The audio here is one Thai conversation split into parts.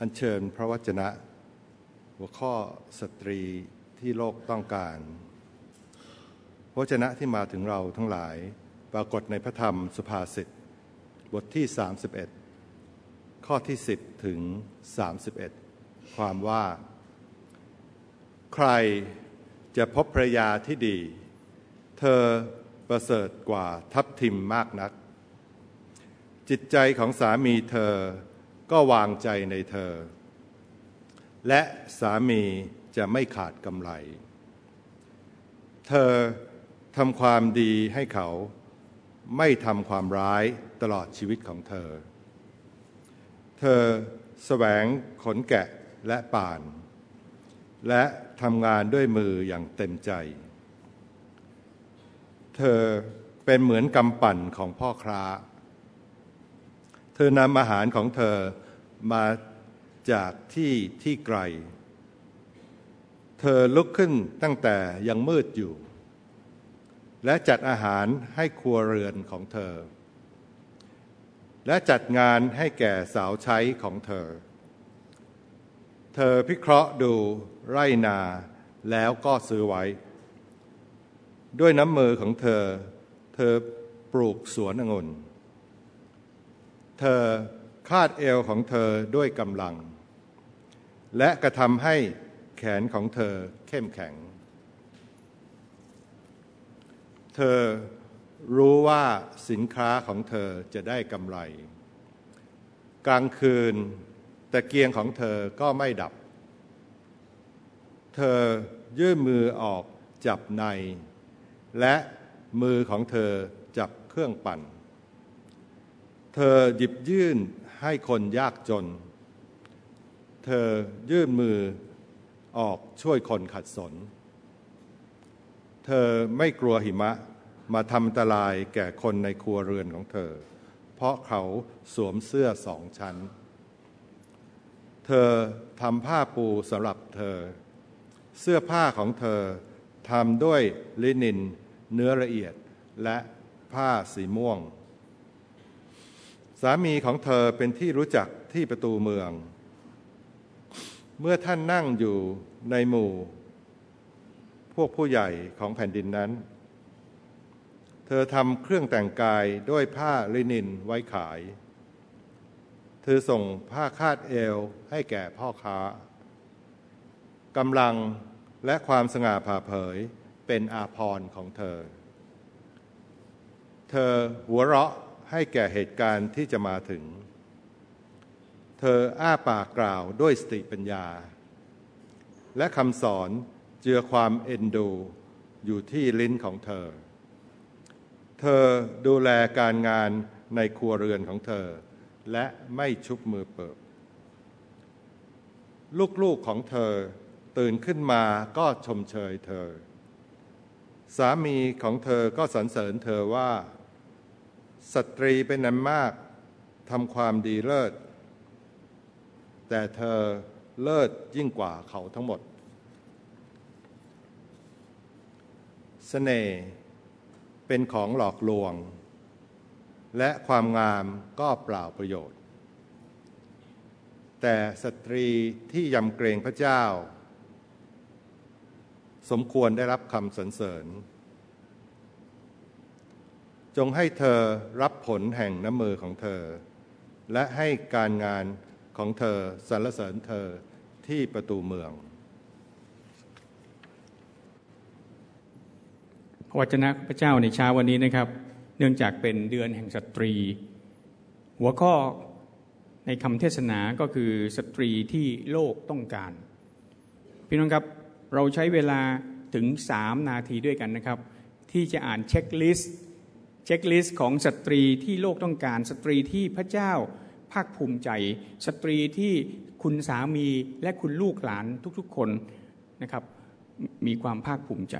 อัญเชิญพระวจนะ หัวข้อสตรีที่โลกต้องการพระวจนะที่มาถึงเราทั้งหลายปรากฏในพระธรรมสุภาษิตบทที่ 31 ข้อที่ 10 ถึง 31 ความว่า ใครจะพบภรรยาที่ดี เธอประเสริฐกว่าทับทิมมากนัก จิตใจของสามีเธอ ก็วางใจในเธอ และสามีจะไม่ขาดกำไร เธอทำความดีให้เขาไม่ทำความร้ายตลอดชีวิตของเธอ เธอแสวงขนแกะและป่าน และทำงานด้วยมืออย่างเต็มใจ เธอเป็นเหมือนกำปั่นของพ่อครา เธอนำอาหารของเธอมาจากที่ที่ไกล เธอลุกขึ้นตั้งแต่ยังมืดอยู่ และจัดอาหารให้ครัวเรือนของเธอ และจัดงานให้แก่สาวใช้ของเธอ เธอพิเคราะห์ดูไรนาแล้วก็ซื้อไว้ ด้วยน้ำมือของเธอ เธอปลูกสวนองุ่น เธอคาดเอวของเธอด้วยกำลัง และกระทำให้แขนของเธอเข้มแข็ง เธอรู้ว่าสินค้าของเธอจะได้กำไร กลางคืนตะเกียงของเธอก็ไม่ดับ เธอยื่นมือออกจับใน และมือของเธอจับเครื่องปั่น เธอหยิบยื่นให้คนยากจน เธอยื่นมือออกช่วยคนขัดสน เธอไม่กลัวหิมะมาทำอันตรายแก่คนในครัวเรือนของเธอ เพราะเขาสวมเสื้อสองชั้น เธอทำผ้าปูสำหรับเธอ เสื้อผ้าของเธอทำด้วยลินินเนื้อละเอียดและผ้าสีม่วง สามีของเธอเป็นที่รู้จักที่ประตูเมือง เมื่อท่านนั่งอยู่ในหมู่ พวกผู้ใหญ่ของแผ่นดินนั้น เธอทำเครื่องแต่งกายด้วยผ้าลินินไว้ขาย เธอส่งผ้าคาดเอวให้แก่พ่อค้ากำลังและความสง่าผ่าเผยเป็นอาภรณ์ของเธอ เธอหัวเราะ ให้แก่เหตุการณ์ที่จะมาถึง เธออ้าปากกล่าวด้วยสติปัญญา และคำสอนเจือความเอ็นดูอยู่ที่ลิ้นของเธอ เธอดูแลการงานในครัวเรือนของเธอ และไม่ชุบมือเปิบ ลูกๆของเธอตื่นขึ้นมาก็ชมเชยเธอ สามีของเธอก็สรรเสริญเธอว่า สตรีเป็นนันมากทำความดีเลิศ แต่เธอเลิศยิ่งกว่าเขาทั้งหมดสเสน่ห์เป็นของหลอกลวง และความงามก็เปล่าประโยชน์ แต่สตรีที่ยำเกรงพระเจ้า สมควรได้รับคำสรรเสริญ จงให้เธอรับผลแห่งน้ำมือของเธอ และให้การงานของเธอสรรเสริญเธอที่ประตูเมือง พระวจนะพระเจ้าในเช้าวันนี้นะครับ เนื่องจากเป็นเดือนแห่งสตรี หัวข้อในคำเทศนาก็คือสตรีที่โลกต้องการ พี่น้องครับเราใช้เวลาถึงสามนาทีด้วยกันนะครับ ที่จะอ่าน checklist checklist ของสตรีที่โลกต้องการ สตรีที่พระเจ้าภาคภูมิใจ สตรีที่คุณสามีและคุณลูกหลานทุกๆคนนะครับมีความภาคภูมิใจ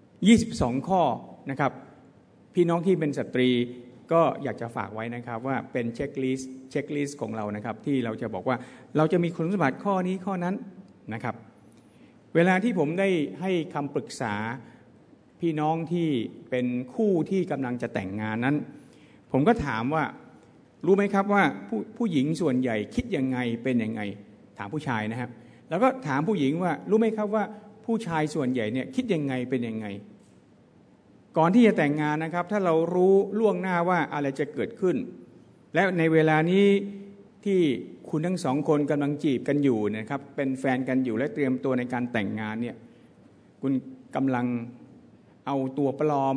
22 ข้อนะครับพี่น้องที่เป็นสตรีก็อยากจะฝากไว้นะครับว่าเป็น checklist checklist ของเรานะครับที่เราจะบอกว่าเราจะมีคุณสมบัติข้อนี้ข้อนั้นนะครับ เวลาที่ผมได้ให้คำปรึกษา พี่น้องที่เป็นคู่ที่กำลังจะแต่งงานนั้น ผมก็ถามว่ารู้ไหมครับว่าผู้ผู้หญิงส่วนใหญ่คิดยังไงเป็นยังไง ถามผู้ชายนะครับ แล้วก็ถามผู้หญิงว่ารู้ไหมครับว่าผู้ชายส่วนใหญ่เนี่ยคิดยังไงเป็นยังไง ก่อนที่จะแต่งงานนะครับ ถ้าเรารู้ล่วงหน้าว่าอะไรจะเกิดขึ้น และในเวลานี้ที่คุณทั้งสองคนกำลังจีบกันอยู่นะครับ เป็นแฟนกันอยู่และเตรียมตัวในการแต่งงานเนี่ยคุณกำลัง เอาตัวปลอม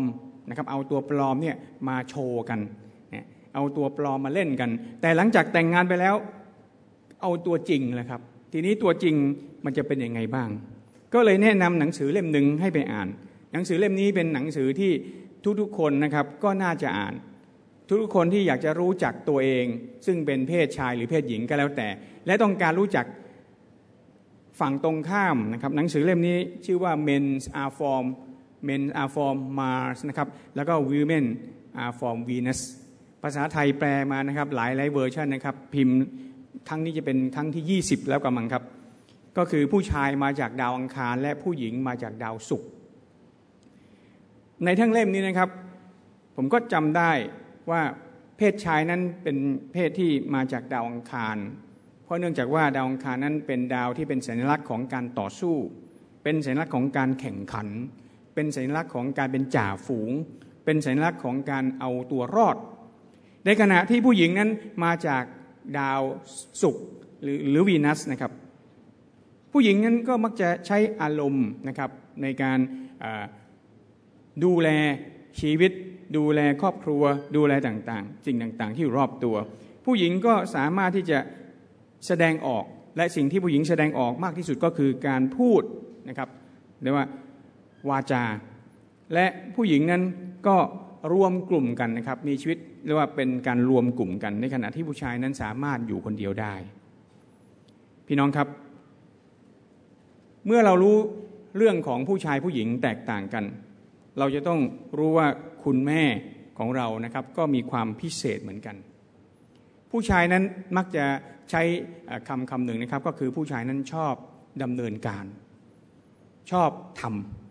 นะครับเอาตัวปลอมเนี่ยมาโชว์กัน เอาตัวปลอมมาเล่นกัน แต่หลังจากแต่งงานไปแล้ว เอาตัวจริงแหละครับ ทีนี้ตัวจริงมันจะเป็นยังไงบ้าง ก็เลยแนะนำหนังสือเล่มหนึ่งให้ไปอ่าน หนังสือเล่มนี้เป็นหนังสือที่ทุกๆคนนะครับก็น่าจะอ่าน ทุกๆคนที่อยากจะรู้จักตัวเอง ซึ่งเป็นเพศชายหรือเพศหญิงก็แล้วแต่ และต้องการรู้จักฝั่งตรงข้ามนะครับหนังสือเล่มนี้ชื่อว่า men's are form Men are from Mars นะครับแล้วก็ Women are from Venus ภาษาไทยแปลมานะครับหลายหลายเวอร์ชันนะครับพิมพ์ครั้งนี้จะเป็นครั้งที่ 20 แล้วกำลังครับ ก็คือผู้ชายมาจากดาวอังคาร และผู้หญิงมาจากดาวศุกร์ในทั้งเล่มนี้นะครับ ผมก็จำได้ว่าเพศชายนั้นเป็นเพศที่มาจากดาวอังคาร เพราะเนื่องจากว่าดาวอังคารนั้นเป็นดาวที่เป็นสัญลักษณ์ของการต่อสู้ เป็นสัญลักษณ์ของการแข่งขัน เป็นสัญลักษณ์ของการเป็นจ่าฝูง เป็นสัญลักษณ์ของการเอาตัวรอด ในขณะที่ผู้หญิงนั้นมาจากดาวศุกร์หรือหรือวีนัสนะครับ ผู้หญิงนั้นก็มักจะใช้อารมณ์นะครับในการดูแลชีวิต ดูแลครอบครัว ดูแลต่างๆสิ่งต่างๆ ที่อยู่รอบตัว ผู้หญิงก็สามารถที่จะแสดงออกและสิ่งที่ผู้หญิงแสดงออกมากที่สุดก็คือการพูดนะครับเรียกว่า วาจา และผู้หญิงนั้นก็รวมกลุ่มกันนะครับ มีชีวิตเรียกว่าเป็นการรวมกลุ่มกัน ในขณะที่ผู้ชายนั้นสามารถอยู่คนเดียวได้ พี่น้องครับ เมื่อเรารู้เรื่องของผู้ชายผู้หญิงแตกต่างกัน เราจะต้องรู้ว่าคุณแม่ของเรานะครับก็มีความพิเศษเหมือนกัน ผู้ชายนั้นมักจะใช้คำคำหนึ่งนะครับ ก็คือผู้ชายนั้นชอบดำเนินการ ชอบทำ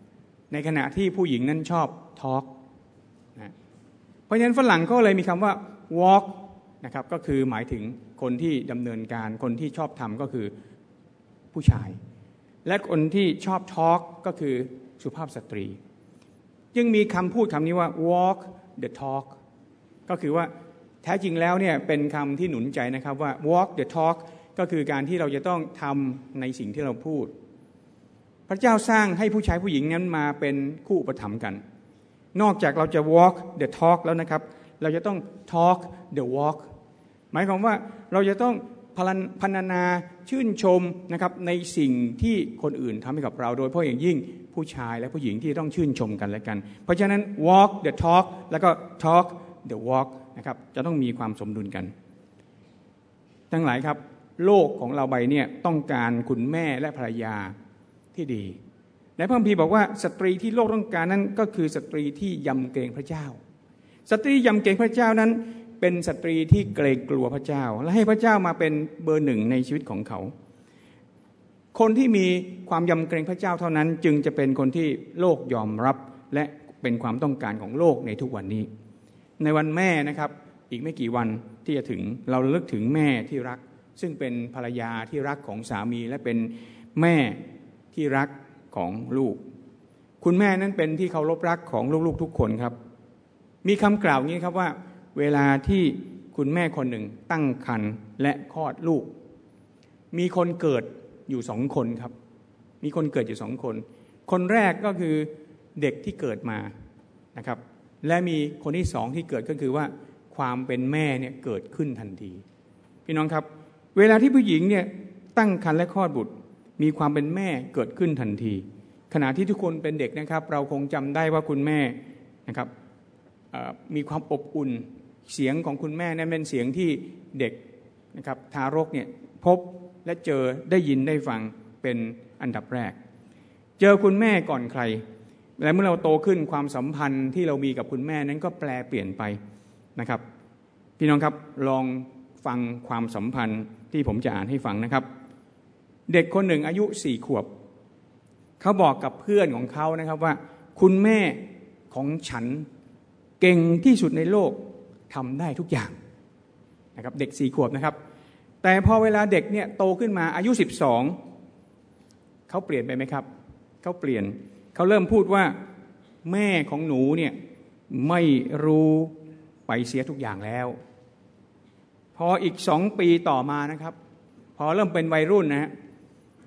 ในขณะที่ผู้หญิงนั้นชอบทอล์กเพราะฉะนั้นฝรั่งก็เลยมีคำว่า walk นะครับก็คือหมายถึงคนที่ดำเนินการคนที่ชอบทำก็คือผู้ชาย และคนที่ชอบ talk ก็คือสุภาพสตรียังมีคำพูดคำนี้ว่า walk the talk ก็คือว่าแท้จริงแล้วเนี่ยเป็นคำที่หนุนใจนะครับว่า walk the talk ก็คือการที่เราจะต้องทำในสิ่งที่เราพูด พระเจ้าสร้างให้ผู้ชายผู้หญิงนั้นมาเป็นคู่อุปถัมภ์กัน นอกจากเราจะ walk the talk แล้วนะครับ เราจะต้อง talk the walk หมายความว่าเราจะต้องพรรณนาชื่นชมนะครับในสิ่งที่คนอื่นทำให้กับเรา โดยเพราะอย่างยิ่งผู้ชายและผู้หญิงที่ต้องชื่นชมกันและกัน เพราะฉะนั้น walk the talk แล้วก็ talk the walk นะครับจะต้องมีความสมดุลกัน ทั้งหลายครับ โลกของเราใบเนี่ยต้องการคุณแม่และภรรยา ที่ดีในพระคัมภีร์บอกว่าสตรีที่โลกต้องการนั้นก็คือสตรีที่ยำเกรงพระเจ้า สตรียำเกรงพระเจ้านั้น เป็นสตรีที่เกรงกลัวพระเจ้า และให้พระเจ้ามาเป็นเบอร์หนึ่งในชีวิตของเขา คนที่มีความยำเกรงพระเจ้าเท่านั้น จึงจะเป็นคนที่โลกยอมรับและเป็นความต้องการของโลกในทุกวันนี้ ในวันแม่นะครับอีกไม่กี่วันที่จะถึงเราเลิกถึงแม่ที่รัก ซึ่งเป็นภรรยาที่รักของสามีและเป็นแม่ ที่รักของลูก คุณแม่นั้นเป็นที่เคารพรักของลูกๆทุกคนครับ มีคำกล่าวงี้ครับว่า เวลาที่คุณแม่คนหนึ่งตั้งครรภ์และคลอดลูก มีคนเกิดอยู่สองคนครับ มีคนเกิดอยู่สองคน คนแรกก็คือเด็กที่เกิดมานะครับ และมีคนที่สองที่เกิดก็คือว่าความเป็นแม่เนี่ยเกิดขึ้นทันที พี่น้องครับ เวลาที่ผู้หญิงเนี่ยตั้งครรภ์และคลอดบุตร มีความเป็นแม่เกิดขึ้นทันที ขณะที่ทุกคนเป็นเด็กนะครับ เราคงจำได้ว่าคุณแม่นะครับมีความอบอุ่นเสียงของคุณแม่นั้นเป็นเสียงที่เด็กนะครับทารกเนี่ยพบและเจอได้ยินได้ฟังเป็นอันดับแรก เจอคุณแม่ก่อนใคร และเมื่อเราโตขึ้นความสัมพันธ์ที่เรามีกับคุณแม่นั้นก็แปลเปลี่ยนไปนะครับ พี่น้องครับลองฟังความสัมพันธ์ที่ผมจะอ่านให้ฟังนะครับ เด็กคนหนึ่งอายุสี่ขวบ เขาบอกกับเพื่อนของเขานะครับว่า คุณแม่ของฉันเก่งที่สุดในโลกทำได้ทุกอย่างนะครับเด็กสี่ขวบนะครับ แต่พอเวลาเด็กเนี่ยโตขึ้นมาอายุสิบสองเขาเปลี่ยนไปไหมครับเขาเปลี่ยนเขาเริ่มพูดว่าแม่ของหนูเนี่ยไม่รู้ไปเสียทุกอย่างแล้ว พออีกสองปีต่อมานะครับ พอเริ่มเป็นวัยรุ่นนะฮะ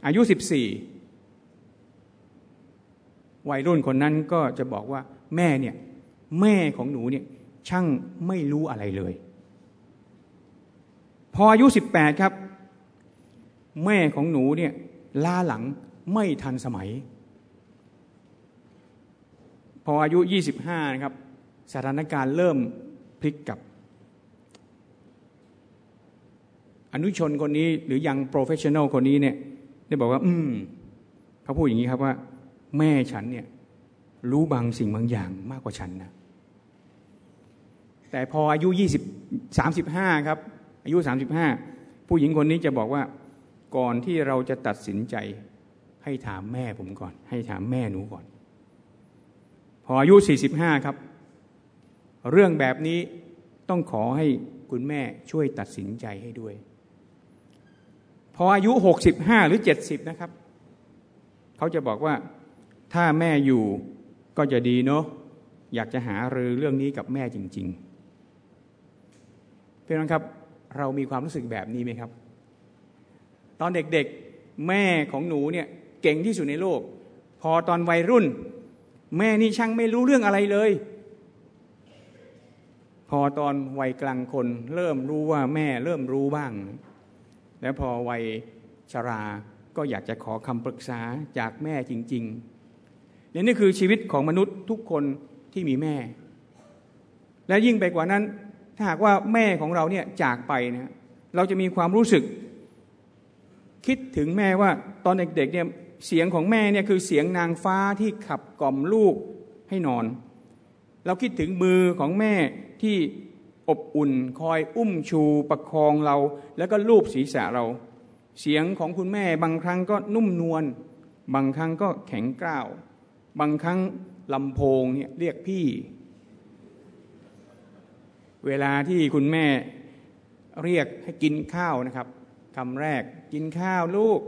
อายุสิบสี่วัยรุ่นคนนั้นก็จะบอกว่าแม่เนี่ยแม่ของหนูเนี่ยช่างไม่รู้อะไรเลย พออายุสิบแปดครับ แม่ของหนูเนี่ยล้าหลังไม่ทันสมัย พออายุยี่สิบห้านะครับ สถานการณ์เริ่มพลิกกับ อนุชนคนนี้หรือยัง professional คนนี้เนี่ย ได้บอกว่า อืมเขาพูดอย่างนี้ครับว่า แม่ฉันเนี่ย รู้บางสิ่งบางอย่างมากกว่าฉันนะแต่พออายุยี่สิบสามสิบห้าครับ อายุสามสิบห้าผู้หญิงคนนี้จะบอกว่าก่อนที่เราจะตัดสินใจ ให้ถามแม่ผมก่อน ให้ถามแม่หนูก่อน พออายุสี่สิบห้าครับ เรื่องแบบนี้ต้องขอให้คุณแม่ช่วยตัดสินใจให้ด้วย พออายุหกสิบห้าหรือเจ็ดสิบนะครับ เขาจะบอกว่าถ้าแม่อยู่ก็จะดีเนาะอยากจะหารือเรื่องนี้กับแม่จริงๆเพื่อนครับเรามีความรู้สึกแบบนี้ไหมครับ ตอนเด็กๆแม่ของหนูเนี่ยเก่งที่สุดในโลก พอตอนวัยรุ่น แม่นี่ช่างไม่รู้เรื่องอะไรเลย พอตอนวัยกลางคนเริ่มรู้ว่าแม่เริ่มรู้บ้าง แล้วพอวัยชราก็อยากจะขอคำปรึกษาจากแม่จริงๆนี่นี่คือชีวิตของมนุษย์ทุกคนที่มีแม่ และยิ่งไปกว่านั้น ถ้าหากว่าแม่ของเราเนี่ยจากไปนะเราจะมีความรู้สึก คิดถึงแม่ว่าตอนเด็กๆเนี่ยเสียงของแม่เนี่ยคือเสียงนางฟ้าที่ขับกล่อมลูกให้นอน เราคิดถึงมือของแม่ที่ อบอุ่นคอยอุ้มชูประคองเรา แล้วก็ลูบศีรษะเรา เสียงของคุณแม่บางครั้งก็นุ่มนวลบางครั้งก็แข็งกร้าว บางครั้งลำโพงเนี่ยเรียกพี่ เวลาที่คุณแม่เรียกให้กินข้าวนะครับคำแรกกินข้าวลูก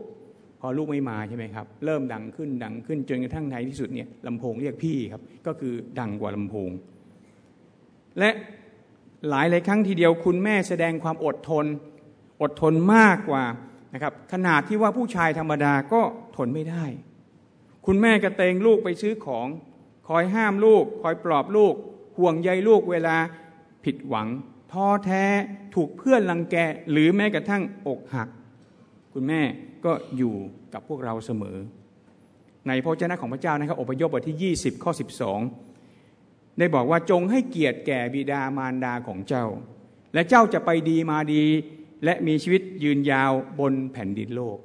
พอลูกไม่มาใช่ไหมครับ เริ่มดังขึ้นดังขึ้นจนกระทั่งในที่สุดเนี่ยลำโพงเรียกพี่ครับ ก็คือดังกว่าลำโพง และ หลายหลายครั้งทีเดียวคุณแม่แสดงความอดทน อดทนมากกว่านะครับขนาดที่ว่าผู้ชายธรรมดาก็ทนไม่ได้ คุณแม่กระเตงลูกไปซื้อของ คอยห้ามลูก คอยปลอบลูก ห่วงใยลูกเวลาผิดหวังท้อแท้ถูกเพื่อนรังแกหรือแม้กระทั่งอกหัก คุณแม่ก็อยู่กับพวกเราเสมอ ในพระเจ้าของพระเจ้านะครับอพยพบทที่ 20 ข้อ 12 ได้บอกว่าจงให้เกียรติแก่บิดามารดาของเจ้า และเจ้าจะไปดีมาดี และมีชีวิตยืนยาวบนแผ่นดินโลก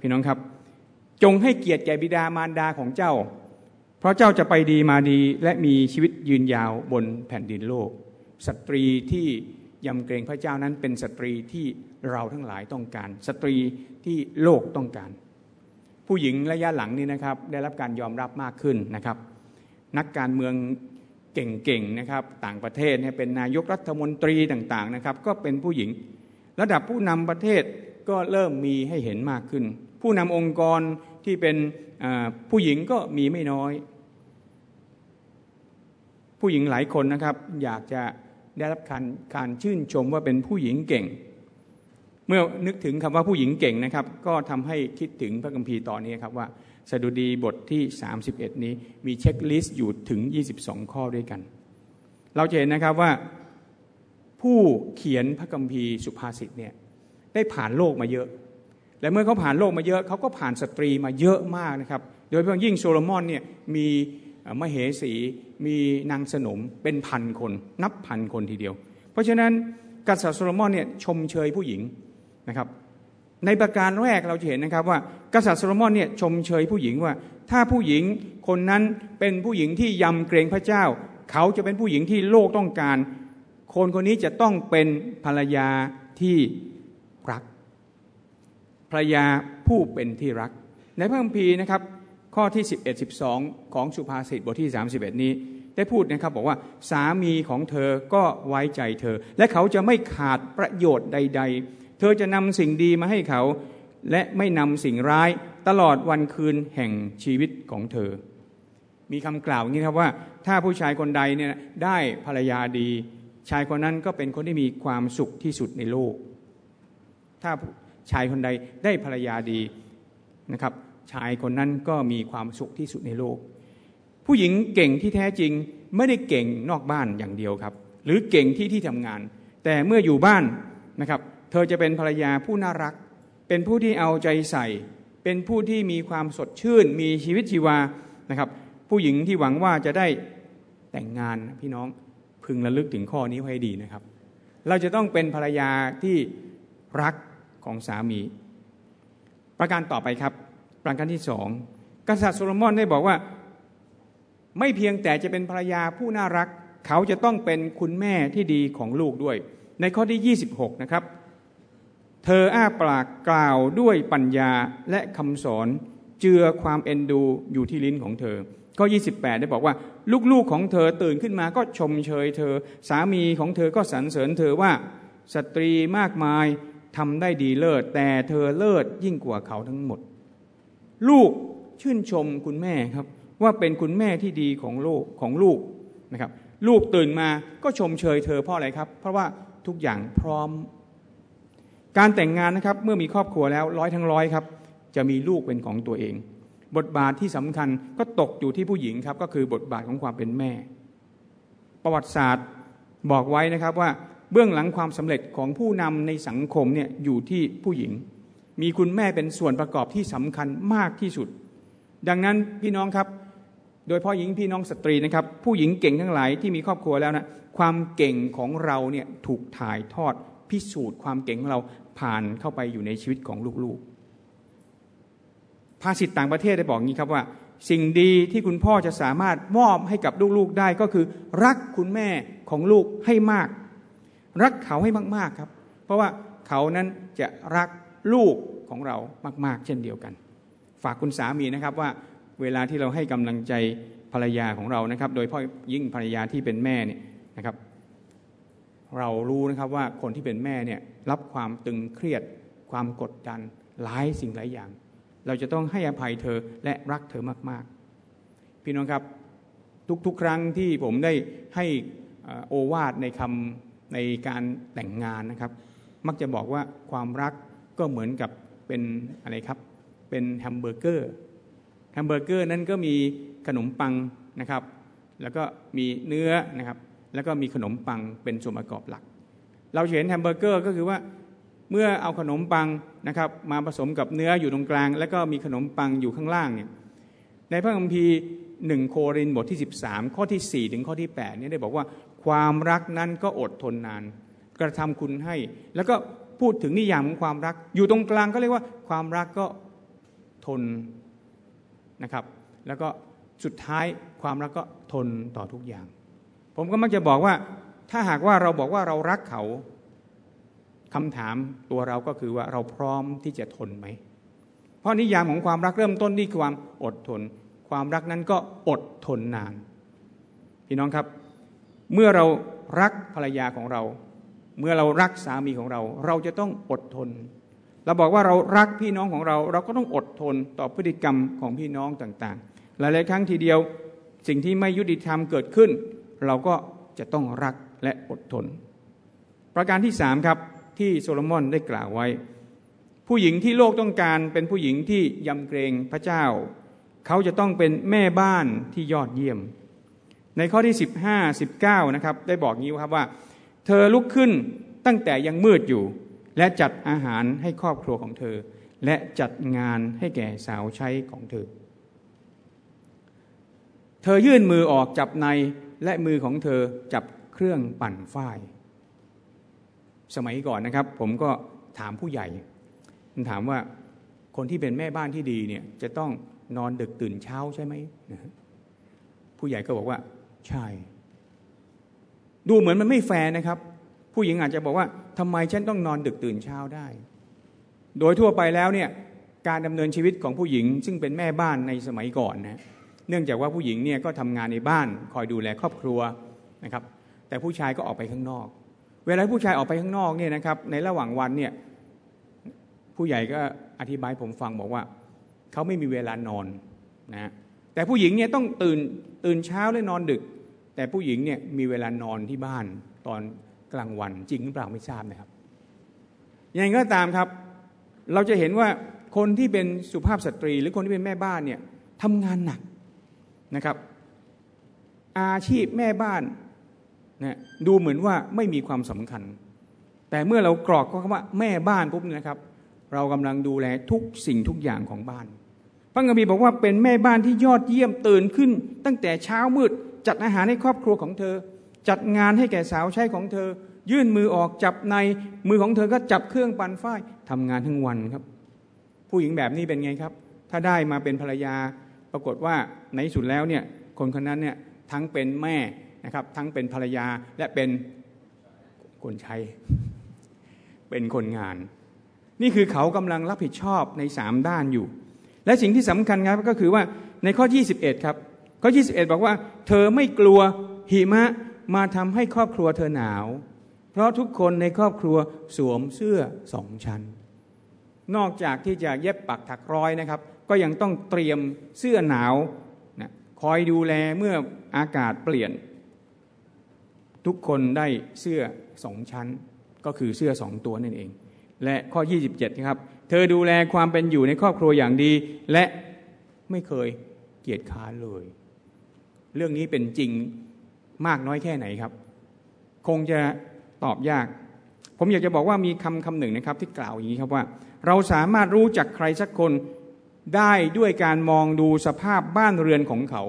พี่น้องครับ จงให้เกียรติแก่บิดามารดาของเจ้า เพราะเจ้าจะไปดีมาดี และมีชีวิตยืนยาวบนแผ่นดินโลก สตรีที่ยำเกรงพระเจ้านั้นเป็นสตรีที่เราทั้งหลายต้องการ สตรีที่โลกต้องการ ผู้หญิงระยะหลังนี้นะครับได้รับการยอมรับมากขึ้นนะครับ นักการเมือง เก่งๆนะครับต่างประเทศเนี่ยเป็นนายกรัฐมนตรีต่างๆนะครับก็เป็นผู้หญิง ระดับผู้นำประเทศก็เริ่มมีให้เห็นมากขึ้น ผู้นำองค์กรที่เป็นผู้หญิงก็มีไม่น้อย ผู้หญิงหลายคนนะครับอยากจะได้รับการการชื่นชมว่าเป็นผู้หญิงเก่ง เมื่อนึกถึงคำว่าผู้หญิงเก่งนะครับ ก็ทำให้คิดถึงพระคัมภีร์ตอนนี้ครับว่า สดุดีบทที่ 31 นี้มี checklist อยู่ถึง 22 ข้อด้วยกัน เราจะเห็นนะครับว่าผู้เขียนพระคัมภีร์สุภาษิตเนี่ยได้ผ่านโลกมาเยอะ และเมื่อเขาผ่านโลกมาเยอะ เขาก็ผ่านสตรีมาเยอะมากนะครับ โดยเฉพาะยิ่งโซโลมอนเนี่ยมีมเหสีมีนางสนมเป็นพันคน นับพันคนทีเดียว เพราะฉะนั้นกษัตริย์โซโลมอนเนี่ยชมเชยผู้หญิงนะครับ ในประการแรกเราจะเห็นนะครับว่ากษัตริย์โซโลมอนเนี่ยชมเชยผู้หญิงว่า ถ้าผู้หญิงคนนั้นเป็นผู้หญิงที่ยำเกรงพระเจ้า เขาจะเป็นผู้หญิงที่โลกต้องการ คนคนนี้จะต้องเป็นภรรยาที่รัก ภรรยาผู้เป็นที่รัก ในพระคัมภีร์นะครับ ข้อที่ 11 12 ของสุภาษิตบทที่ 31 นี้ได้พูดนะครับบอกว่าสามีของเธอก็ไว้ใจเธอ และเขาจะไม่ขาดประโยชน์ใด ๆ เธอจะนำสิ่งดีมาให้เขา และไม่นำสิ่งร้ายตลอดวันคืนแห่งชีวิตของเธอ มีคำกล่าวอย่างนี้ครับว่า ถ้าผู้ชายคนใดเนี่ยได้ภรรยาดี ชายคนนั้นก็เป็นคนที่มีความสุขที่สุดในโลก ถ้าชายคนใดได้ภรรยาดีนะครับชายคนนั้นก็มีความสุขที่สุดในโลก ผู้หญิงเก่งที่แท้จริงไม่ได้เก่งนอกบ้านอย่างเดียวครับ หรือเก่งที่ที่ทำงาน แต่เมื่ออยู่บ้านนะครับ เธอจะเป็นภรรยาผู้น่ารัก เป็นผู้ที่เอาใจใส่ เป็นผู้ที่มีความสดชื่น มีชีวิตชีวานะครับ ผู้หญิงที่หวังว่าจะได้แต่งงานพี่น้องพึงระลึกถึงข้อนี้ให้ดีนะครับ เราจะต้องเป็นภรรยาที่รักของสามี ประการต่อไปครับ ประการที่สองกษัตริย์โซโลมอนได้บอกว่า ไม่เพียงแต่จะเป็นภรรยาผู้น่ารัก เขาจะต้องเป็นคุณแม่ที่ดีของลูกด้วย ในข้อที่ 26 นะครับ เธออ้าปากกล่าวด้วยปัญญาและคำสอนเจือความเอ็นดูอยู่ที่ลิ้นของเธอข้อ28 ได้บอกว่า ลูกๆของเธอตื่นขึ้นมาก็ชมเชยเธอ สามีของเธอก็สรรเสริญเธอว่าสตรีมากมายทำได้ดีเลิศ แต่เธอเลิศยิ่งกว่าเขาทั้งหมด ลูกชื่นชมคุณแม่ครับ ว่าเป็นคุณแม่ที่ดีของลูกของลูกนะครับ ลูกตื่นมาก็ชมเชยเธอเพราะอะไรครับ เพราะว่าทุกอย่างพร้อม การแต่งงานนะครับเมื่อมีครอบครัวแล้วร้อยทั้งร้อยครับจะมีลูกเป็นของตัวเอง บทบาทที่สำคัญก็ตกอยู่ที่ผู้หญิงครับก็คือบทบาทของความเป็นแม่ ประวัติศาสตร์บอกไว้นะครับว่าเบื้องหลังความสำเร็จของผู้นำในสังคมเนี่ยอยู่ที่ผู้หญิง มีคุณแม่เป็นส่วนประกอบที่สำคัญมากที่สุด ดังนั้นพี่น้องครับ โดยพ่อหญิงพี่น้องสตรีนะครับ ผู้หญิงเก่งทั้งหลายที่มีครอบครัวแล้วนะความเก่งของเราเนี่ยถูกถ่ายทอดพิสูจน์ความเก่งของเรา ผ่านเข้าไปอยู่ในชีวิตของลูกๆภาษิตต่างประเทศได้บอกงี้ครับว่า สิ่งดีที่คุณพ่อจะสามารถมอบให้กับลูกๆได้ก็คือ รักคุณแม่ของลูกให้มาก รักเขาให้มากๆครับ เพราะว่าเขานั้นจะรักลูกของเรามาก ๆ เช่นเดียวกัน ฝากคุณสามีนะครับว่าเวลาที่เราให้กำลังใจภรรยาของเรานะครับ โดยพ่อยิ่งภรรยาที่เป็นแม่เนี่ยนะครับ เรารู้นะครับว่าคนที่เป็นแม่เนี่ย รับความตึงเครียด ความกดดันหลายสิ่งหลายอย่าง เราจะต้องให้อภัยเธอและรักเธอมากๆ พี่น้องครับทุกๆ ครั้งที่ผมได้ให้โอวาทในคำในการแต่งงานนะครับ มักจะบอกว่าความรักก็เหมือนกับเป็นอะไรครับเป็นแฮมเบอร์เกอร์แฮมเบอร์เกอร์นั้นก็มีขนมปังนะครับ แล้วก็มีเนื้อนะครับ แล้วก็มีขนมปังเป็นส่วนประกอบหลัก เราเห็นแฮมเบอร์เกอร์ก็คือว่าเมื่อเอาขนมปังนะครับมาผสมกับเนื้ออยู่ตรงกลาง แล้วก็มีขนมปังอยู่ข้างล่างเนี่ยในพระคัมภีร์หนึ่งโครินบทที่ 13 ข้อที่ 4 ถึงข้อที่8เนี่ยได้บอกว่าความรักนั้นก็อดทนนาน กระทำคุณให้ แล้วก็พูดถึงนิยามของความรัก อยู่ตรงกลางก็เรียกว่าความรักก็ทนนะครับแล้วก็สุดท้ายความรักก็ทนต่อทุกอย่าง ผมก็มักจะบอกว่า ถ้าหากว่าเราบอกว่าเรารักเขาคำถามตัวเราก็คือว่าเราพร้อมที่จะทนไหม เพราะนิยามของความรักเริ่มต้นที่ความอดทน ความรักนั้นก็อดทนนาน พี่น้องครับ เมื่อเรารักภรรยาของเรา เมื่อเรารักสามีของเรา เราจะต้องอดทน เราบอกว่าเรารักพี่น้องของเรา เราก็ต้องอดทนต่อพฤติกรรมของพี่น้องต่างๆ หลายๆครั้งทีเดียวสิ่งที่ไม่ยุติธรรมเกิดขึ้น เราก็จะต้องรัก และอดทน ประการที่สามครับที่โซโลมอนได้กล่าวไว้ ผู้หญิงที่โลกต้องการเป็นผู้หญิงที่ยำเกรงพระเจ้า เขาจะต้องเป็นแม่บ้านที่ยอดเยี่ยม ในข้อที่ 15 19นะครับได้บอกงี้ครับว่า เธอลุกขึ้นตั้งแต่ยังมืดอยู่ และจัดอาหารให้ครอบครัวของเธอ และจัดงานให้แก่สาวใช้ของเธอ เธอยื่นมือออกจับในและมือของเธอจับ เครื่องปั่นฝ้าย สมัยก่อนนะครับ ผมก็ถามผู้ใหญ่ถามว่าคนที่เป็นแม่บ้านที่ดีเนี่ยจะต้องนอนดึกตื่นเช้าใช่ไหมผู้ใหญ่ก็บอกว่า ใช่ ดูเหมือนมันไม่แฟร์นะครับ ผู้หญิงอาจจะบอกว่าทำไมฉันต้องนอนดึกตื่นเช้าได้ โดยทั่วไปแล้วเนี่ยการดำเนินชีวิตของผู้หญิง ซึ่งเป็นแม่บ้านในสมัยก่อนนะเนื่องจากว่าผู้หญิงเนี่ยก็ทำงานในบ้านคอยดูแลครอบครัวนะครับ แต่ผู้ชายก็ออกไปข้างนอก เวลาผู้ชายออกไปข้างนอกเนี่ยนะครับ ในระหว่างวันเนี่ยผู้ใหญ่ก็อธิบายผมฟังบอกว่า เขาไม่มีเวลานอนนะแต่ผู้หญิงเนี่ยต้องตื่นตื่นเช้าและนอนดึก แต่ผู้หญิงเนี่ยมีเวลานอนที่บ้านตอนกลางวันจริงหรือเปล่าไม่ทราบนะครับอย่างไรก็ตามครับ เราจะเห็นว่าคนที่เป็นสุภาพสตรี หรือคนที่เป็นแม่บ้านเนี่ยทำงานหนักนะครับ อาชีพแม่บ้าน นะดูเหมือนว่าไม่มีความสำคัญ แต่เมื่อเรากรอกคำว่าแม่บ้านปุ๊บนะครับ เรากำลังดูแลทุกสิ่งทุกอย่างของบ้าน พระกัมพีบอกว่าเป็นแม่บ้านที่ยอดเยี่ยมตื่นขึ้น ตั้งแต่เช้ามืดจัดอาหารให้ครอบครัวของเธอ จัดงานให้แก่สาวใช้ของเธอ ยื่นมือออกจับในมือของเธอก็จับเครื่องปั่นฝ้ายทำงานทั้งวันครับ ผู้หญิงแบบนี้เป็นไงครับ ถ้าได้มาเป็นภรรยา ปรากฏว่าในสุดแล้วเนี่ยคนคนนั้นเนี่ยทั้งเป็นแม่ นะครับ ทั้งเป็นภรรยาและเป็นคนใช้ เป็นคนงาน นี่คือเขากำลังรับผิดชอบในสามด้านอยู่ และสิ่งที่สำคัญครับก็คือว่าในข้อ 21 ครับ ข้อ 21 บอกว่า เธอไม่กลัวหิมะมาทำให้ครอบครัวเธอหนาว เพราะทุกคนในครอบครัวสวมเสื้อสองชั้น นอกจากที่จะเย็บปักถักร้อยนะครับ ก็ยังต้องเตรียมเสื้อหนาวนะคอยดูแลเมื่ออากาศเปลี่ยน ทุกคนได้เสื้อสองชั้น ก็คือเสื้อสองตัวนั่นเอง และข้อ 27ครับ เธอดูแลความเป็นอยู่ในครอบครัวอย่างดี และไม่เคยเกียจค้านเลย เรื่องนี้เป็นจริงมากน้อยแค่ไหนครับ คงจะตอบยาก ผมอยากจะบอกว่ามีคำคำหนึ่งนะครับ ที่กล่าวอย่างนี้ครับว่า เราสามารถรู้จักใครสักคนได้ด้วยการมองดูสภาพบ้านเรือนของเขา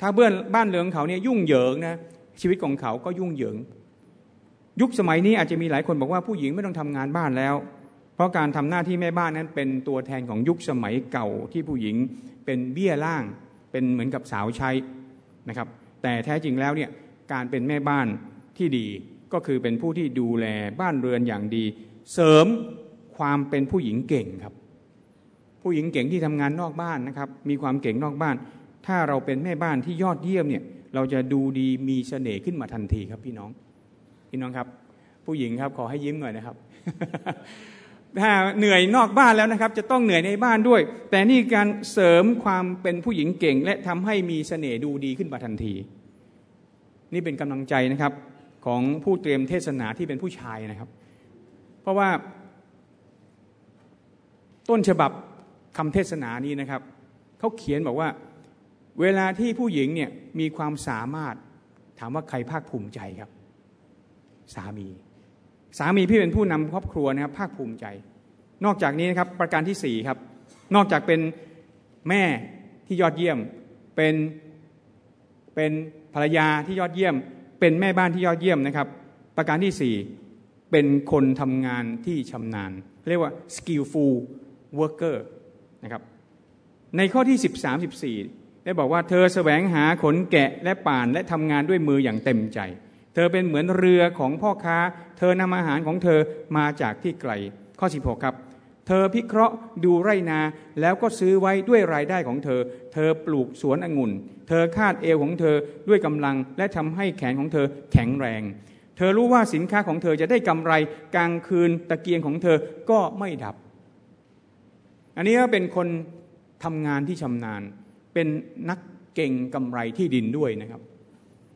ถ้าเบื้อนบ้านเรือนของเขาเนี่ยยุ่งเหยิงนะ ชีวิตของเขาก็ยุ่งเหยิง ยุคสมัยนี้อาจจะมีหลายคนบอกว่าผู้หญิงไม่ต้องทำงานบ้านแล้ว เพราะการทำหน้าที่แม่บ้านนั้นเป็นตัวแทนของยุคสมัยเก่าที่ผู้หญิงเป็นเบี้ยล่าง เป็นเหมือนกับสาวใช้นะครับ แต่แท้จริงแล้วเนี่ยการเป็นแม่บ้านที่ดีก็คือเป็นผู้ที่ดูแลบ้านเรือนอย่างดี เสริมความเป็นผู้หญิงเก่งครับ ผู้หญิงเก่งที่ทำงานนอกบ้านนะครับ มีความเก่งนอกบ้าน ถ้าเราเป็นแม่บ้านที่ยอดเยี่ยมเนี่ย เราจะดูดีมีเสน่ห์ขึ้นมาทันทีครับพี่น้อง พี่น้องครับ ผู้หญิงครับขอให้ยิ้มหน่อยนะครับ ถ้าเหนื่อยนอกบ้านแล้วนะครับ จะต้องเหนื่อยในบ้านด้วย แต่นี่การเสริมความเป็นผู้หญิงเก่ง และทำให้มีเสน่ห์ดูดีขึ้นมาทันที นี่เป็นกำลังใจนะครับของผู้เตรียมเทศนาที่เป็นผู้ชายนะครับ เพราะว่าต้นฉบับคำเทศนานี้นะครับเขาเขียนบอกว่า เวลาที่ผู้หญิงเนี่ยมีความสามารถถามว่าใครภาคภูมิใจครับ สามี สามีพี่เป็นผู้นำครอบครัวนะครับ ภาคภูมิใจ นอกจากนี้นะครับประการที่สี่ครับ นอกจากเป็นแม่ที่ยอดเยี่ยม เป็นเป็นภรรยาที่ยอดเยี่ยม เป็นแม่บ้านที่ยอดเยี่ยมนะครับ ประการที่สี่เป็นคนทำงานที่ชำนาญ เรียกว่า skillful worker นะครับในข้อที่ 13 14 ได้บอกว่าเธอแสวงหาขนแกะและป่านและทำงานด้วยมืออย่างเต็มใจ เธอเป็นเหมือนเรือของพ่อค้า เธอนำอาหารของเธอมาจากที่ไกล ข้อ 16 ครับ เธอพิเคราะห์ดูไรนาแล้วก็ซื้อไว้ด้วยรายได้ของเธอ เธอปลูกสวนองุ่น เธอคาดเอวของเธอด้วยกำลังและทำให้แขนของเธอแข็งแรง เธอรู้ว่าสินค้าของเธอจะได้กำไรกลางคืนตะเกียงของเธอก็ไม่ดับ อันนี้ก็เป็นคนทำงานที่ชำนาญ เป็นนักเก่งกำไรที่ดินด้วยนะครับ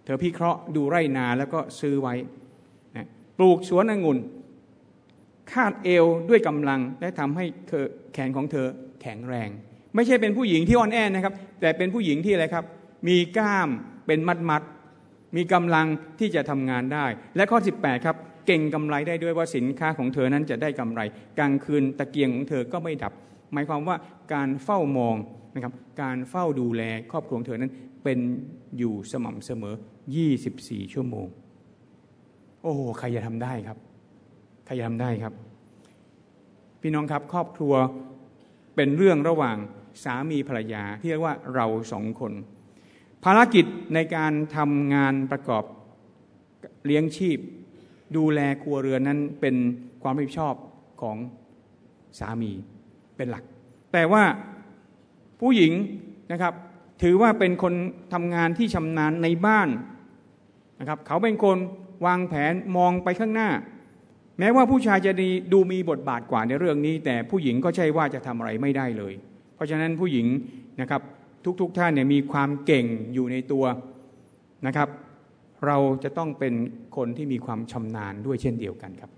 เธอพิเคราะห์ดูไร่นาแล้วก็ซื้อไว้นะปลูกสวนองุ่นคาดเอวด้วยกำลังและทำให้เธอแขนของเธอแข็งแรง ไม่ใช่เป็นผู้หญิงที่อ่อนแอนะครับ แต่เป็นผู้หญิงที่อะไรครับ มีกล้ามเป็นมัดมัดมีกำลังที่จะทำงานได้ และข้อ 18 ครับ เก่งกำไรได้ด้วยว่าสินค้าของเธอนั้นจะได้กำไร กลางคืนตะเกียงของเธอก็ไม่ดับ หมายความว่าการเฝ้ามองนะครับการเฝ้าดูแลครอบครัวเธอนั้นเป็นอยู่สม่ำเสมอ 24 ชั่วโมง โอ้โหใครจะทำได้ครับใครจะทำได้ครับ พี่น้องครับครอบครัวเป็นเรื่องระหว่างสามีภรรยาที่เรียกว่าเราสองคน ภารกิจในการทำงานประกอบเลี้ยงชีพ ดูแลครัวเรือนนั้นเป็นความรับผิดชอบของสามี เป็นหลัก แต่ว่าผู้หญิงนะครับถือว่าเป็นคนทำงานที่ชำนาญในบ้านนะครับเขาเป็นคนวางแผนมองไปข้างหน้า แม้ว่าผู้ชายจะดีดูมีบทบาทกว่าในเรื่องนี้ แต่ผู้หญิงก็ใช่ว่าจะทำอะไรไม่ได้เลย เพราะฉะนั้นผู้หญิงนะครับทุกๆทท่านเนี่ยมีความเก่งอยู่ในตัวนะครับ เราจะต้องเป็นคนที่มีความชำนาญด้วยเช่นเดียวกันครับ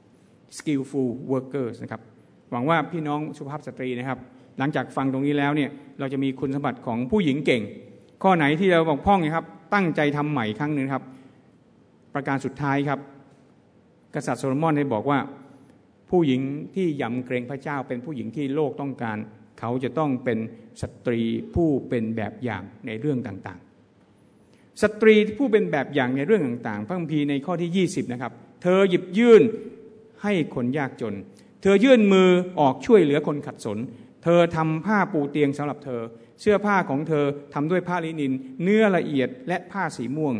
skillful workers นะครับ หวังว่าพี่น้องสุภาพสตรีนะครับ หลังจากฟังตรงนี้แล้วเนี่ยเราจะมีคุณสมบัติของผู้หญิงเก่ง ข้อไหนที่เราบอกพ่องนะครับ ตั้งใจทำใหม่ครั้งหนึ่งครับ ประการสุดท้ายครับ กษัตริย์โซโลมอนได้บอกว่า ผู้หญิงที่ยำเกรงพระเจ้าเป็นผู้หญิงที่โลกต้องการ เขาจะต้องเป็นสตรีผู้เป็นแบบอย่างในเรื่องต่างๆ สตรีผู้เป็นแบบอย่างในเรื่องต่างๆพระคัมภีร์ในข้อที่ 20นะครับเธอหยิบยื่นให้คนยากจน เธอยื่นมือออกช่วยเหลือคนขัดสน เธอทำผ้าปูเตียงสำหรับเธอ เสื้อผ้าของเธอทำด้วยผ้าลินิน เนื้อละเอียดและผ้าสีม่วง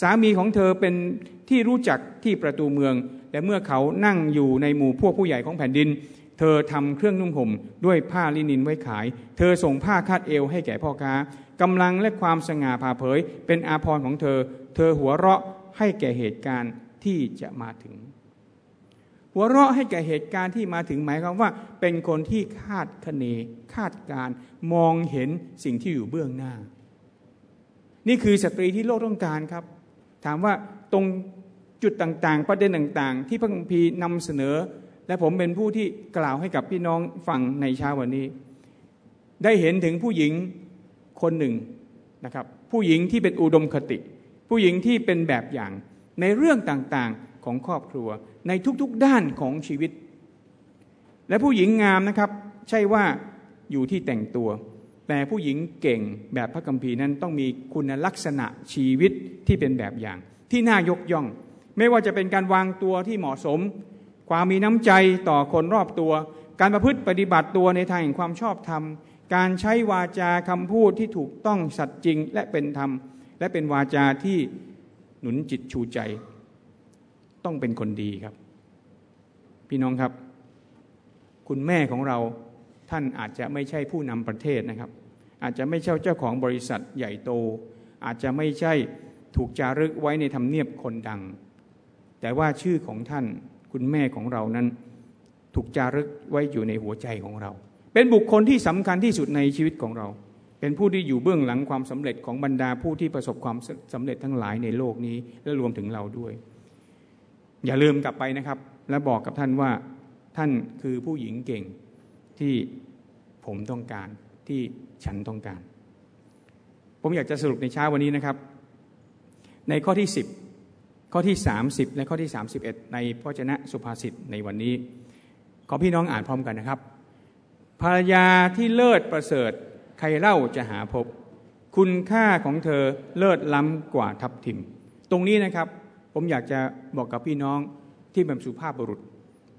สามีของเธอเป็นที่รู้จักที่ประตูเมือง และเมื่อเขานั่งอยู่ในหมู่พวกผู้ใหญ่ของแผ่นดิน เธอทำเครื่องนุ่งห่มด้วยผ้าลินินไว้ขาย เธอส่งผ้าคาดเอวให้แก่พ่อค้ากำลังและความสง่าผ่าเผย เป็นอาภรณ์ของเธอ เธอหัวเราะให้แก่เหตุการณ์ที่จะมาถึง หัวเราะให้แก่เหตุการณ์ที่มาถึงหมายความว่า เป็นคนที่คาดคะเนคาดการมองเห็นสิ่งที่อยู่เบื้องหน้า นี่คือสตรีที่โลกต้องการครับ ถามว่าตรงจุดต่างๆ ประเด็นต่างๆ ที่พระคัมภีร์นำเสนอ และผมเป็นผู้ที่กล่าวให้กับพี่น้องฟังในเช้าวันนี้ ได้เห็นถึงผู้หญิงคนหนึ่งนะครับ ผู้หญิงที่เป็นอุดมคติ ผู้หญิงที่เป็นแบบอย่างในเรื่องต่างๆ ของครอบครัว ในทุกๆด้านของชีวิต และผู้หญิงงามนะครับ ใช่ว่าอยู่ที่แต่งตัว แต่ผู้หญิงเก่งแบบพระคัมภีร์นั้นต้องมีคุณลักษณะชีวิตที่เป็นแบบอย่าง ที่น่ายกย่อง ไม่ว่าจะเป็นการวางตัวที่เหมาะสม ความมีน้ำใจต่อคนรอบตัว การประพฤติปฏิบัติตัวในทางแห่งความชอบธรรมการใช้วาจาคำพูดที่ถูกต้องสัตย์จริงและเป็นธรรม และเป็นวาจาที่หนุนจิตชูใจ ต้องเป็นคนดีครับ พี่น้องครับ คุณแม่ของเราท่านอาจจะไม่ใช่ผู้นำประเทศนะครับ อาจจะไม่ใช่เจ้าของบริษัทใหญ่โต อาจจะไม่ใช่ถูกจารึกไว้ในธรรมเนียบคนดัง แต่ว่าชื่อของท่านคุณแม่ของเรานั้น ถูกจารึกไว้อยู่ในหัวใจของเรา เป็นบุคคลที่สำคัญที่สุดในชีวิตของเรา เป็นผู้ที่อยู่เบื้องหลังความสำเร็จของบรรดาผู้ที่ประสบความสำเร็จทั้งหลายในโลกนี้และรวมถึงเราด้วย อย่าลืมกลับไปนะครับ และบอกกับท่านว่าท่านคือผู้หญิงเก่งที่ผมต้องการที่ฉันต้องการ ผมอยากจะสรุปในเช้าวันนี้นะครับ ในข้อที่ 10 ข้อที่ 30 และข้อที่ 31 ในพระเจนะสุภาษิตในวันนี้ ขอพี่น้องอ่านพร้อมกันนะครับ ภรรยาที่เลิศประเสริฐใครเล่าจะหาพบ คุณค่าของเธอเลิศล้ำกว่าทับทิม ตรงนี้นะครับ ผมอยากจะบอกกับพี่น้องที่เป็นสุภาพบุรุษ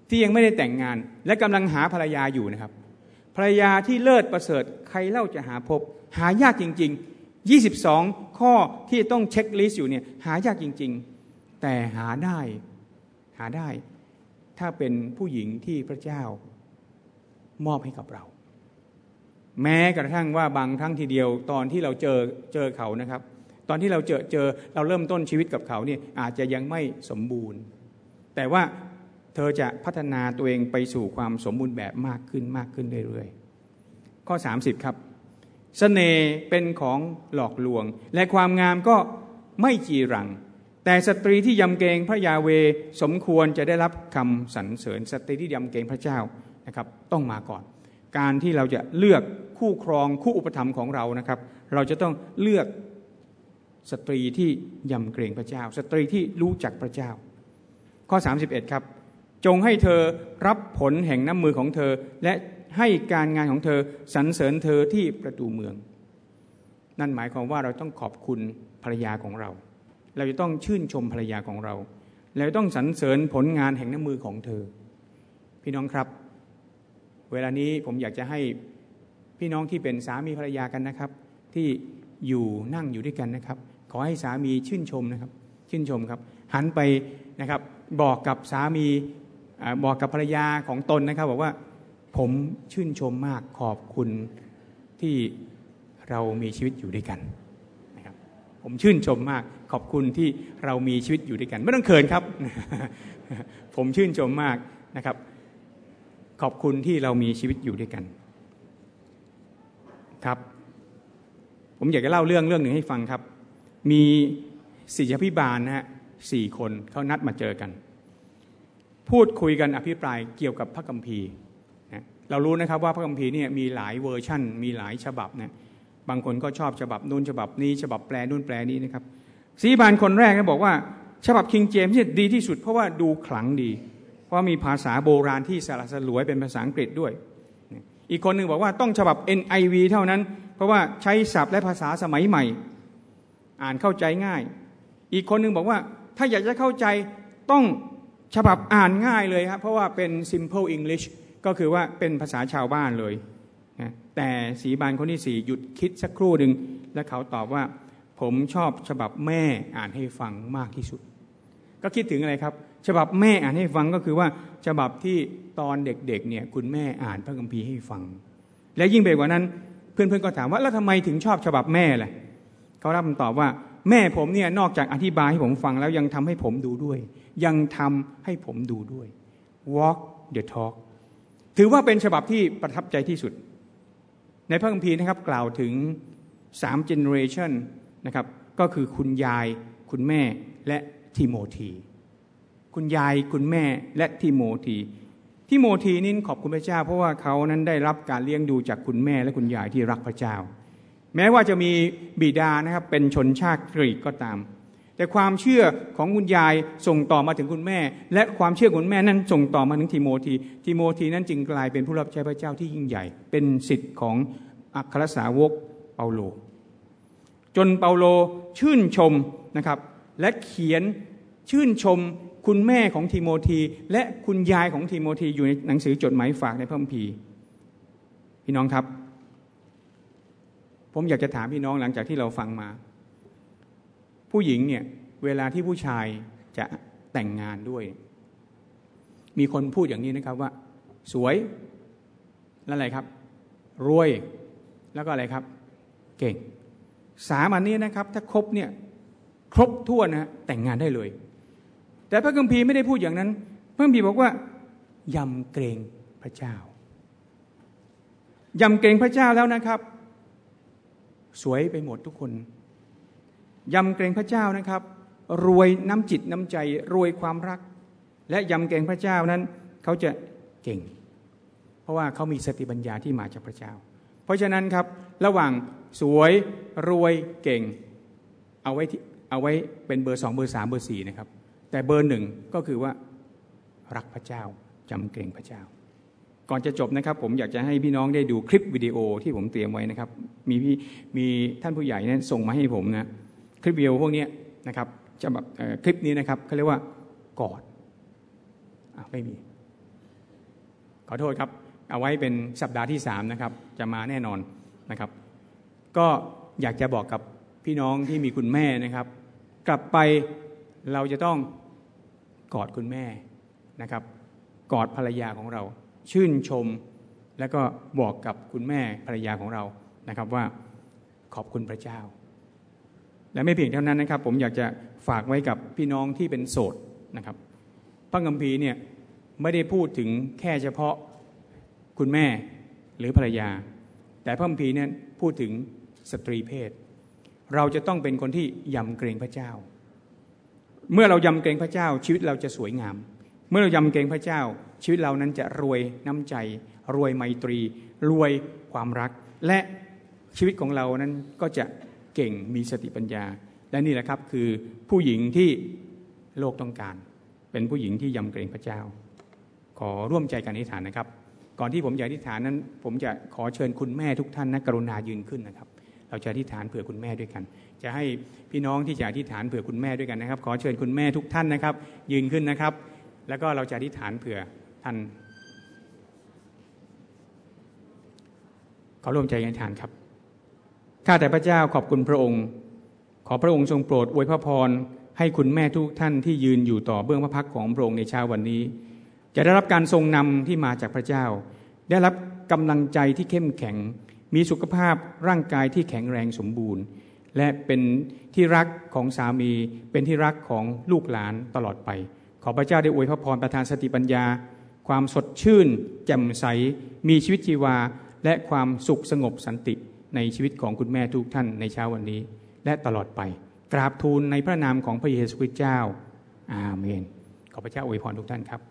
ที่ยังไม่ได้แต่งงาน และกำลังหาภรรยาอยู่นะครับ ภรรยาที่เลิศประเสริฐใครเล่าจะหาพบ หายากจริง ๆ 22 ข้อที่ต้องเช็คลิสต์อยู่เนี่ยหายากจริง ๆ แต่หาได้หาได้ ถ้าเป็นผู้หญิงที่พระเจ้ามอบให้กับเรา แม้กระทั่งว่าบางครั้งทีเดียวตอนที่เราเจอเจอเขานะครับ ตอนที่เราเจอเจอเราเริ่มต้นชีวิตกับเขาเนี่ยอาจจะยังไม่สมบูรณ์ แต่ว่าเธอจะพัฒนาตัวเองไปสู่ความสมบูรณ์แบบมากขึ้นมากขึ้นเรื่อยๆข้อ 30 ครับสเสน่ห์เป็นของหลอกลวง และความงามก็ไม่จีรัง แต่สตรีที่ยำเกรงพระยาเวสมควรจะได้รับคำสรรเสริญสตรีที่ยำเกรงพระเจ้านะครับ ต้องมาก่อน การที่เราจะเลือกคู่ครองคู่อุปถัมภ์ของเรานะครับ เราจะต้องเลือก สตรีที่ยำเกรงพระเจ้า สตรีที่รู้จักพระเจ้า ข้อ 31 ครับ จงให้เธอรับผลแห่งน้ำมือของเธอ และให้การงานของเธอสรรเสริญเธอที่ประตูเมือง นั่นหมายความว่าเราต้องขอบคุณภรรยาของเรา เราจะต้องชื่นชมภรรยาของเราเราต้องสรรเสริญผลงานแห่งน้ำมือของเธอ พี่น้องครับ เวลานี้ผมอยากจะให้พี่น้องที่เป็นสามีภรรยากันนะครับ ที่อยู่นั่งอยู่ด้วยกันนะครับ ขอให้สามีชื่นชมนะครับ ชื่นชมครับ หันไปนะครับ บอกกับสามีบอกกับภรรยาของตนนะครับ บอกว่าผมชื่นชมมากขอบคุณที่เรามีชีวิตอยู่ด้วยกันนะครับ ผมชื่นชมมากขอบคุณที่เรามีชีวิตอยู่ด้วยกัน ไม่ต้องเขินครับ ผมชื่นชมมากนะครับ ขอบคุณที่เรามีชีวิตอยู่ด้วยกัน ครับ ผมอยากจะเล่าเรื่องเรื่องหนึ่งให้ฟังครับ มีศิษยาภิบาลนะฮะสี่คนเขานัดมาเจอกัน พูดคุยกันอภิปรายเกี่ยวกับพระคัมภีร์นะเรารู้นะครับว่าพระคัมภีร์เนี่ยมีหลายเวอร์ชั่น มีหลายฉบับนะบางคนก็ชอบฉบับนู้นฉบับนี้ ฉบับแปลนู่นแปลนี้นะครับศิษยาภิบาลคนแรกก็บอกว่า ฉบับ King James เนี่ยดีที่สุดเพราะว่าดูขลังดี เพราะมีภาษาโบราณที่สละสลวยเป็นภาษาอังกฤษด้วย อีกคนหนึ่งบอกว่าต้องฉบับ NIV เท่านั้น เพราะว่าใช้ศัพท์และภาษาสมัยใหม่ อ่านเข้าใจง่าย อีกคนหนึ่งบอกว่าถ้าอยากจะเข้าใจต้องฉบับอ่านง่ายเลยครับเพราะว่าเป็น simple English ก็คือว่าเป็นภาษาชาวบ้านเลยนะแต่สีบานคนที่สี่หยุดคิดสักครู่หนึ่งแล้วเขาตอบว่า ผมชอบฉบับแม่อ่านให้ฟังมากที่สุด ก็คิดถึงอะไรครับ ฉบับแม่อ่านให้ฟังก็คือว่าฉบับที่ตอนเด็กๆเนี่ยคุณแม่อ่านพระคัมภีร์ให้ฟัง และยิ่งไปกว่านั้น เพื่อนๆก็ถามว่าแล้วทำไมถึงชอบฉบับแม่ล่ะ เขารับคำตอบว่า แม่ผมเนี่ยนอกจากอธิบายให้ผมฟังแล้วยังทำให้ผมดูด้วย ยังทำให้ผมดูด้วย walk the talk ถือว่าเป็นฉบับที่ประทับใจที่สุด ในพระคัมภีร์นะครับกล่าวถึงสาม generation นะครับก็คือคุณยาย คุณแม่และทิโมธีคุณยายคุณแม่และทิโมธีทิโมธีนี่ขอบคุณพระเจ้า เพราะว่าเขานั้นได้รับการเลี้ยงดูจากคุณแม่และคุณยายที่รักพระเจ้า แม้ว่าจะมีบิดานะครับเป็นชนชาติกรีกก็ตาม แต่ความเชื่อของคุณยายส่งต่อมาถึงคุณแม่ และความเชื่อคุณแม่นั้นส่งต่อมาถึงทิโมธีทิโมธีนั้นจึงกลายเป็นผู้รับใช้พระเจ้าที่ยิ่งใหญ่ เป็นสิทธิ์ของอัครสาวกเปาโล จนเปาโลชื่นชมนะครับและเขียนชื่นชมคุณแม่ของทิโมธี และคุณยายของทิโมธีอยู่ในหนังสือจดหมายฝากในพระคัมภีร์พี่น้องครับ ผมอยากจะถามพี่น้องหลังจากที่เราฟังมา ผู้หญิงเนี่ย เวลาที่ผู้ชายจะแต่งงานด้วย มีคนพูดอย่างนี้นะครับว่า สวยแล้วอะไรครับ รวยแล้วก็อะไรครับ เก่ง สามอันนี้นะครับ ถ้าครบเนี่ยครบทั่วนะแต่งงานได้เลย แต่พระคัมภีร์ไม่ได้พูดอย่างนั้น พระคัมภีร์บอกว่ายำเกรงพระเจ้า ยำเกรงพระเจ้าแล้วนะครับ สวยไปหมดทุกคนยำเกรงพระเจ้านะครับ รวยน้ำจิตน้ำใจ รวยความรัก และยำเกรงพระเจ้านั้น เขาจะเก่ง เพราะว่าเขามีสติปัญญาที่มาจากพระเจ้า เพราะฉะนั้นครับระหว่างสวยรวยเก่ง เอาไว้เอาไว้เป็นเบอร์สองเบอร์สามเบอร์สี่นะครับ แต่เบอร์หนึ่งก็คือว่ารักพระเจ้าจำเกรงพระเจ้า ก่อนจะจบนะครับ ผมอยากจะให้พี่น้องได้ดูคลิปวิดีโอที่ผมเตรียมไว้นะครับ มีพี่มีท่านผู้ใหญ่นั้นส่งมาให้ผมนะคลิปวิดีโอพวกนี้นะครับจะแบบคลิปนี้นะครับเขาเรียกว่ากอดอไม่มี ขอโทษครับ เอาไว้เป็นสัปดาห์ที่สามนะครับจะมาแน่นอนนะครับ ก็อยากจะบอกกับพี่น้องที่มีคุณแม่นะครับ กลับไปเราจะต้องกอดคุณแม่นะครับ กอดภรรยาของเรา ชื่นชม และก็บอกกับคุณแม่ภรรยาของเรานะครับว่าขอบคุณพระเจ้า และไม่เพียงเท่านั้นนะครับ ผมอยากจะฝากไว้กับพี่น้องที่เป็นโสดนะครับพระคัมภีร์เนี่ยไม่ได้พูดถึงแค่เฉพาะคุณแม่หรือภรรยา แต่พระคัมภีร์เนี่ยพูดถึงสตรีเพศ เราจะต้องเป็นคนที่ยำเกรงพระเจ้า เมื่อเรายำเกรงพระเจ้าชีวิตเราจะสวยงาม เมื่อเรายำเกรงพระเจ้า ชีวิตเรานั้นจะรวยน้ำใจ รวยไมตรี รวยความรัก และชีวิตของเรานั้นก็จะเก่งมีสติปัญญา และนี่แหละครับคือผู้หญิงที่โลกต้องการ เป็นผู้หญิงที่ยำเกรงพระเจ้า ขอร่วมใจกันอธิษฐานนะครับ ก่อนที่ผมจะอธิษฐานนั้น ผมจะขอเชิญคุณแม่ทุกท่านนะกรุณายืนขึ้นนะครับเราจะอธิษฐานเผื่อคุณแม่ด้วยกัน จะให้พี่น้องที่จะอธิษฐานเผื่อคุณแม่ด้วยกันนะครับ ขอเชิญคุณแม่ทุกท่านนะครับ ยืนขึ้นนะครับ แล้วก็เราจะอธิษฐานเผื่อ ท่านขอร่วมใจกันฐานครับข้าแต่พระเจ้าขอบคุณพระองค์ ขอพระองค์ทรงโปรดอวยพระพรให้คุณแม่ทุกท่านที่ยืนอยู่ต่อเบื้องพระพักของพระองค์ในเช้าวันนี้ จะได้รับการทรงนำที่มาจากพระเจ้า ได้รับกำลังใจที่เข้มแข็ง มีสุขภาพร่างกายที่แข็งแรงสมบูรณ์ และเป็นที่รักของสามี เป็นที่รักของลูกหลานตลอดไป ขอพระเจ้าได้อวยพระพรประทานสติปัญญา ความสดชื่น แจ่มใส มีชีวิตชีวา และความสุขสงบสันติในชีวิตของคุณแม่ทุกท่านในเช้าวันนี้ และตลอดไป กราบทูลในพระนามของพระเยซูคริสต์เจ้า อาเมน ขอพระเจ้าอวยพรทุกท่านครับ